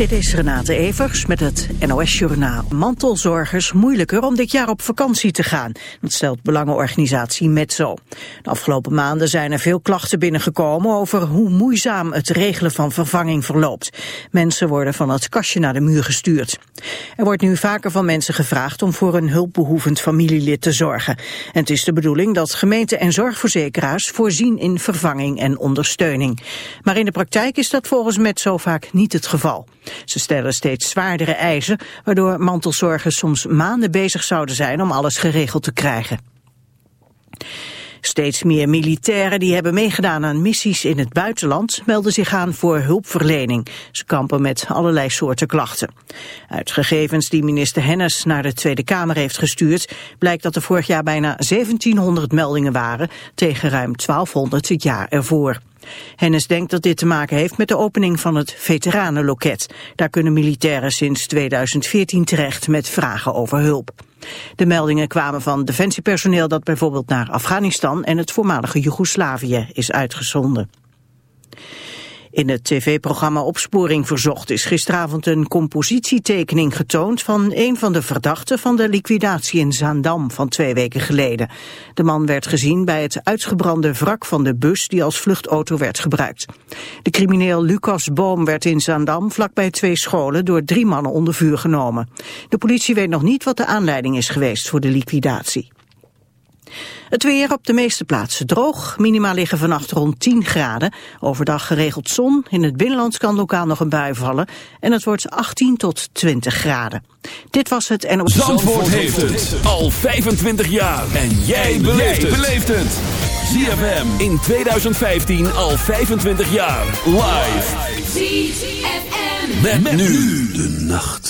Dit is Renate Evers met het NOS Journaal. Mantelzorgers moeilijker om dit jaar op vakantie te gaan. Dat stelt belangenorganisatie Metzo. De afgelopen maanden zijn er veel klachten binnengekomen over hoe moeizaam het regelen van vervanging verloopt. Mensen worden van het kastje naar de muur gestuurd. Er wordt nu vaker van mensen gevraagd om voor een hulpbehoevend familielid te zorgen. En het is de bedoeling dat gemeenten en zorgverzekeraars voorzien in vervanging en ondersteuning. Maar in de praktijk is dat volgens Metzo vaak niet het geval. Ze stellen steeds zwaardere eisen, waardoor mantelzorgers soms maanden bezig zouden zijn om alles geregeld te krijgen. Steeds meer militairen die hebben meegedaan aan missies in het buitenland melden zich aan voor hulpverlening. Ze kampen met allerlei soorten klachten. Uit gegevens die minister Hennis naar de Tweede Kamer heeft gestuurd blijkt dat er vorig jaar bijna 1700 meldingen waren tegen ruim 1200 het jaar ervoor. Hennis denkt dat dit te maken heeft met de opening van het veteranenloket. Daar kunnen militairen sinds 2014 terecht met vragen over hulp. De meldingen kwamen van defensiepersoneel dat bijvoorbeeld naar Afghanistan en het voormalige Joegoslavië is uitgezonden. In het tv-programma Opsporing Verzocht is gisteravond een compositietekening getoond van een van de verdachten van de liquidatie in Zaandam van twee weken geleden. De man werd gezien bij het uitgebrande wrak van de bus die als vluchtauto werd gebruikt. De crimineel Lucas Boom werd in Zaandam vlakbij twee scholen door drie mannen onder vuur genomen. De politie weet nog niet wat de aanleiding is geweest voor de liquidatie. Het weer op de meeste plaatsen droog. Minima liggen vannacht rond 10 graden. Overdag geregeld zon. In het binnenland kan lokaal nog een bui vallen. En het wordt 18 tot 20 graden. Dit was het en... Zandvoort, Zandvoort heeft het al 25 jaar. En jij beleeft het. ZFM in 2015 al 25 jaar. Live. ZFM. met nu de nacht.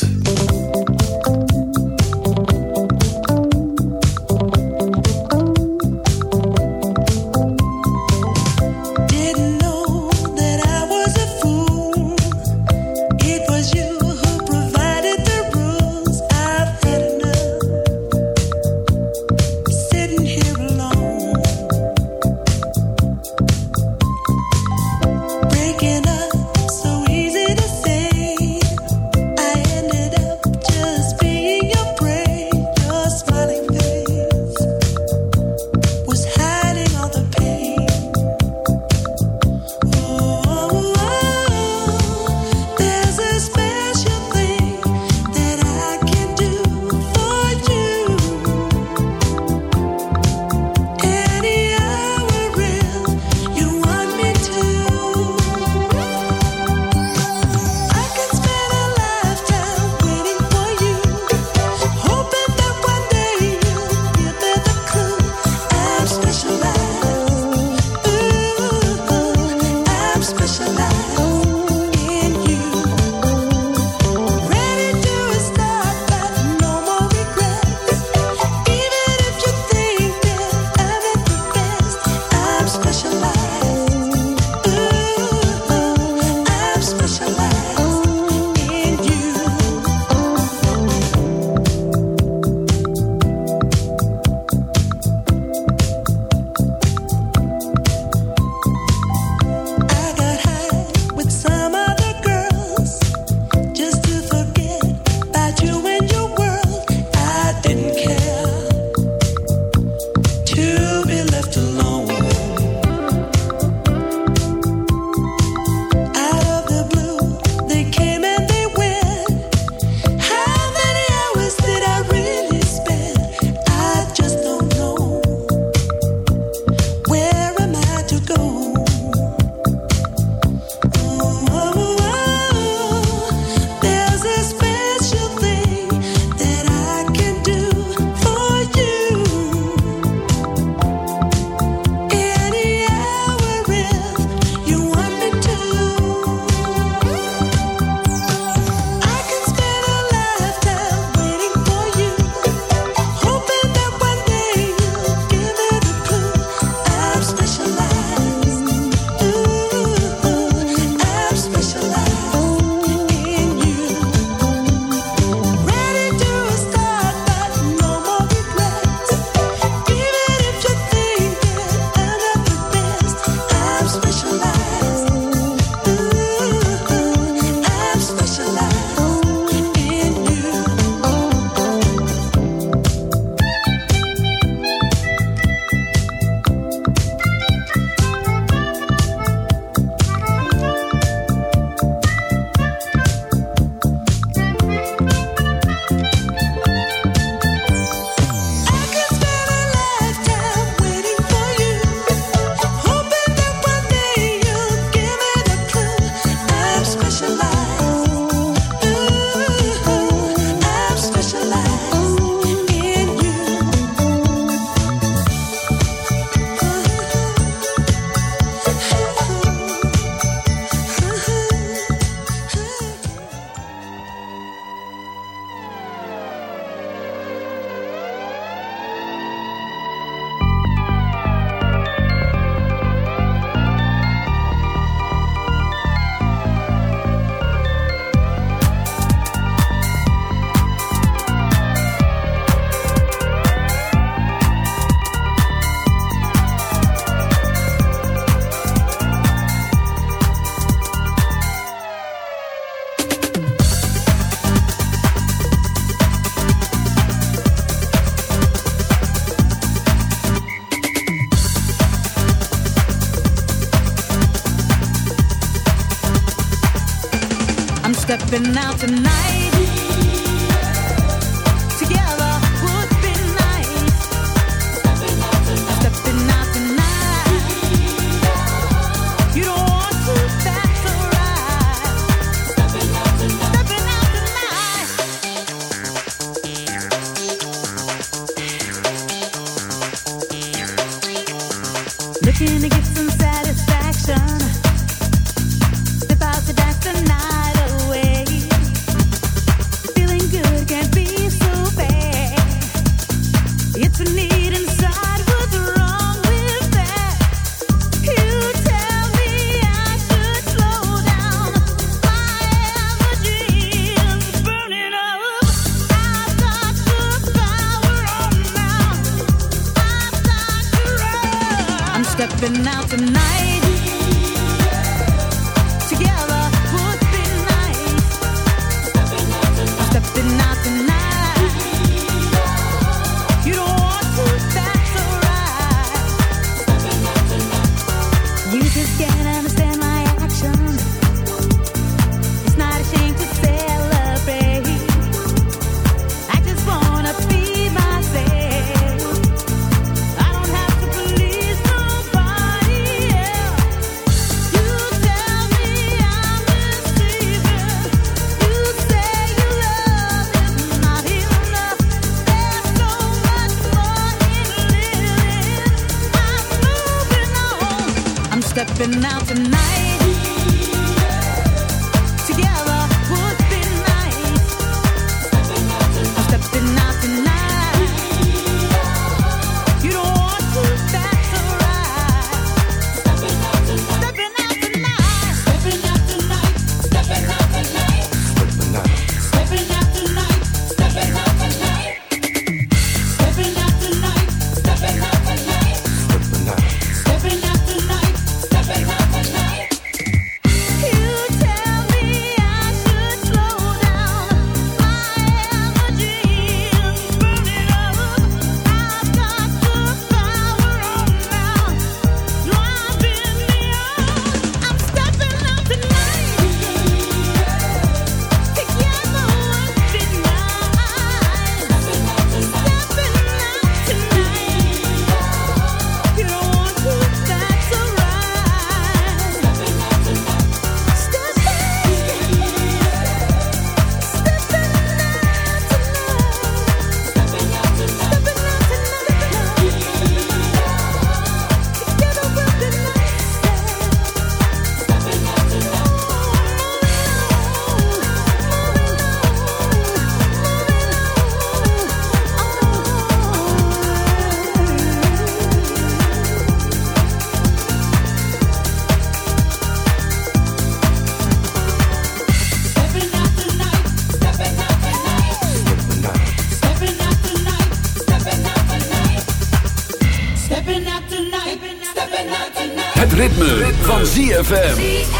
ZFM.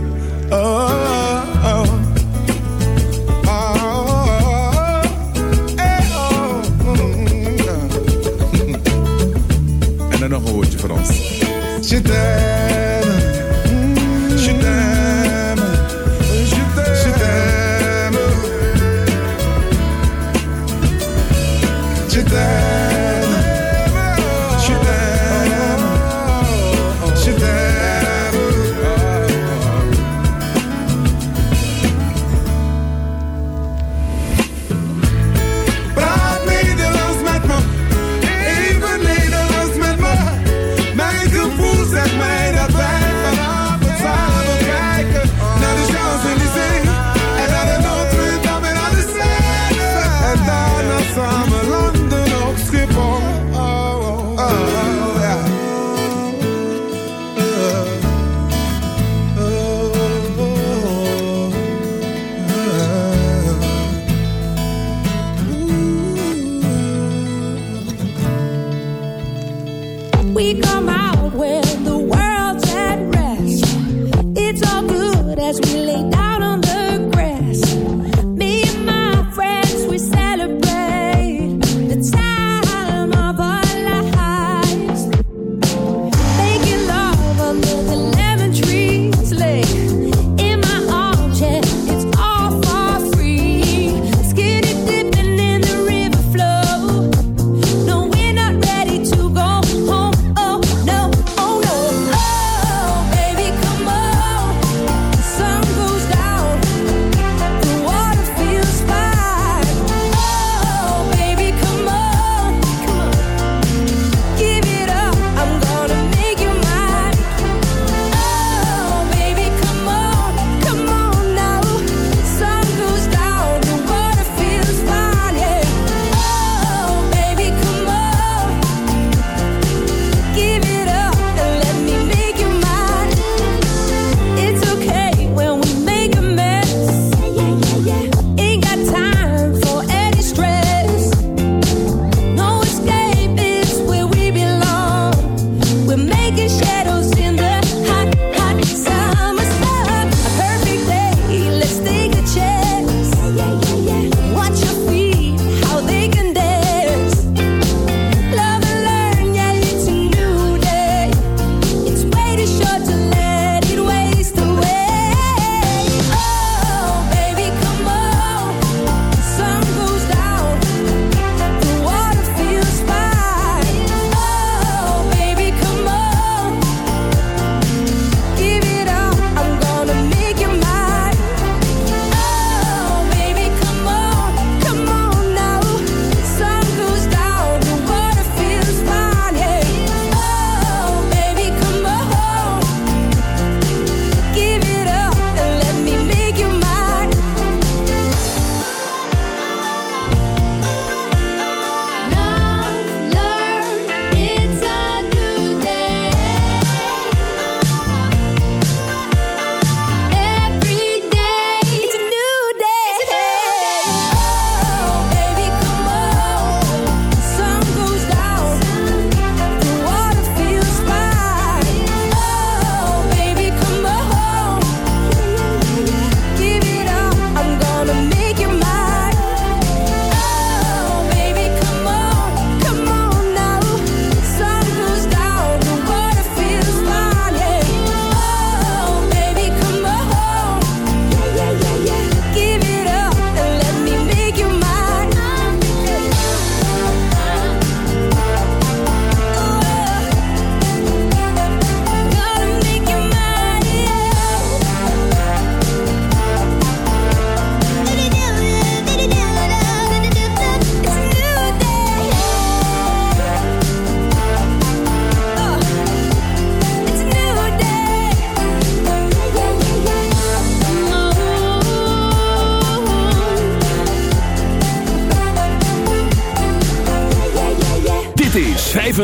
oh. oh. oh.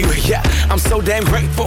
You. Yeah, I'm so damn grateful.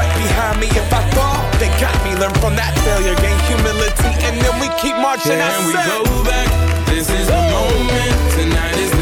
behind me. If I fall, they got me. Learn from that failure, gain humility, and then we keep marching. Can we go back? This is the moment. Tonight is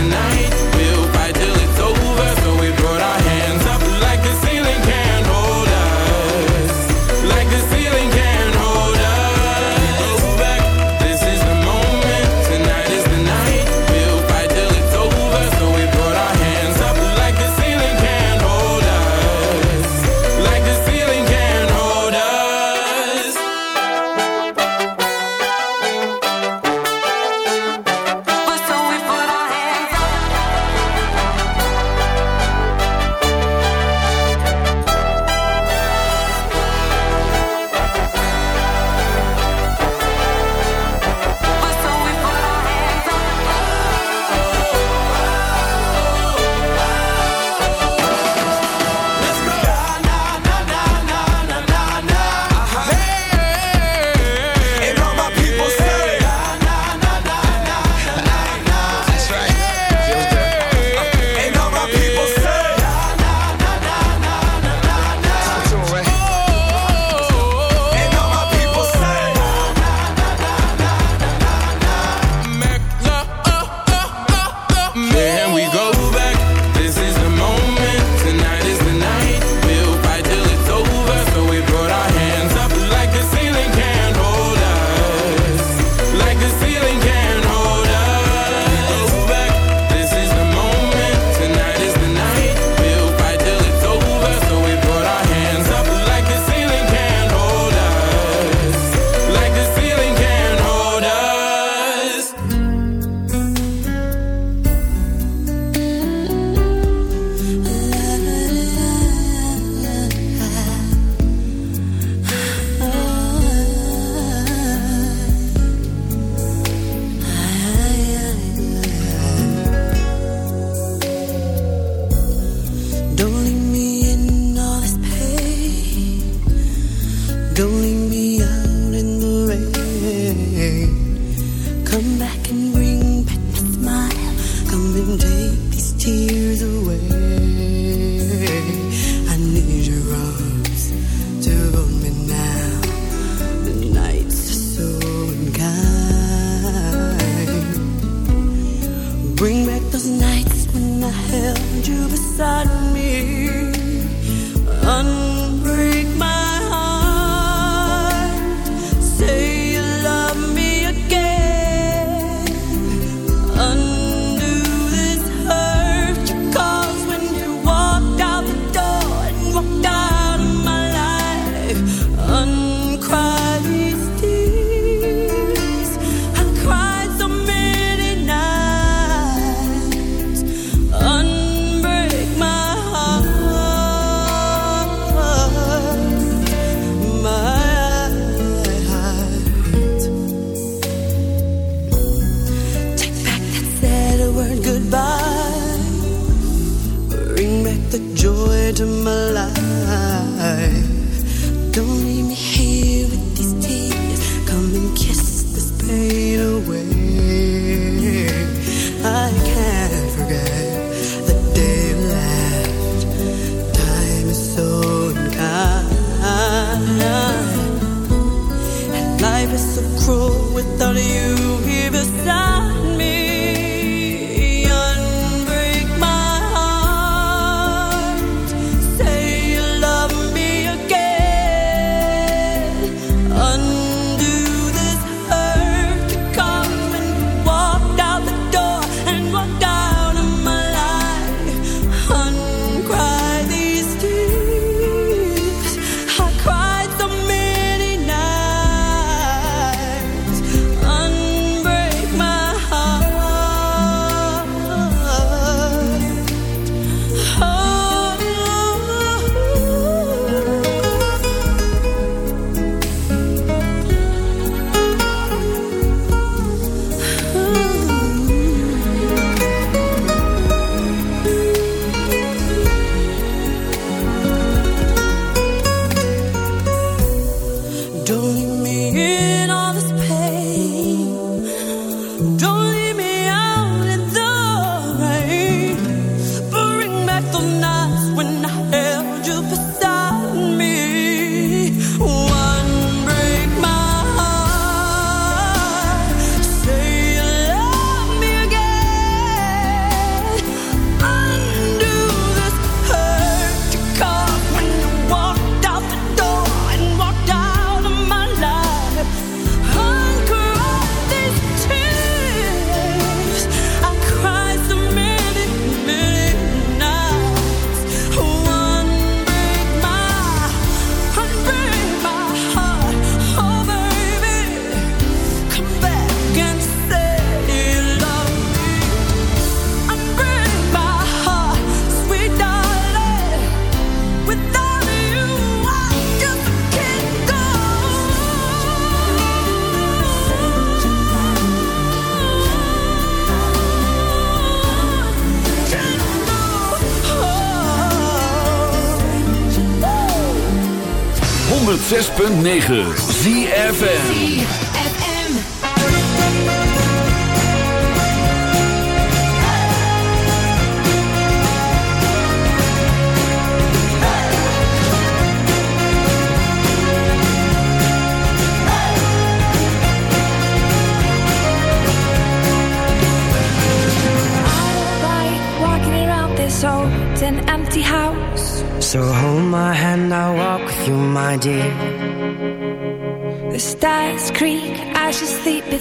106.9 ZFN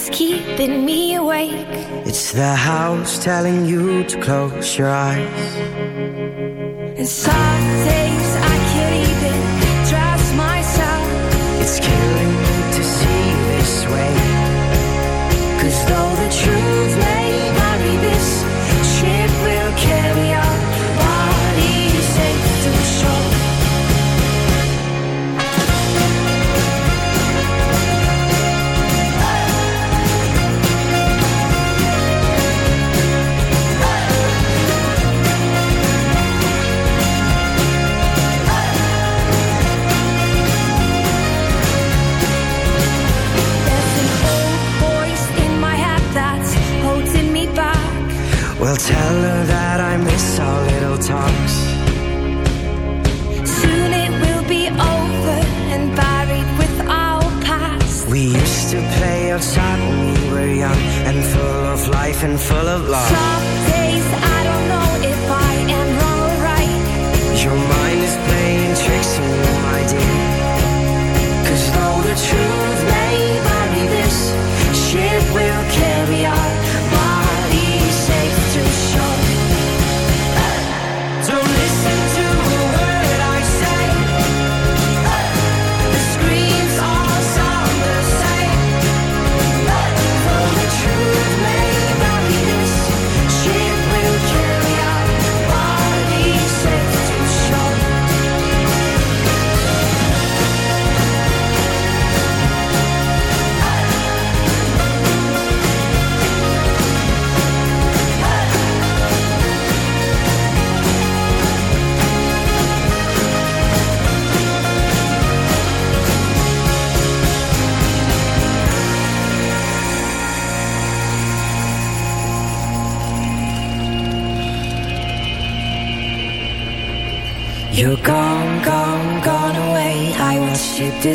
It's keeping me awake. It's the house telling you to close your eyes. Inside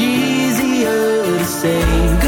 It's easier to say.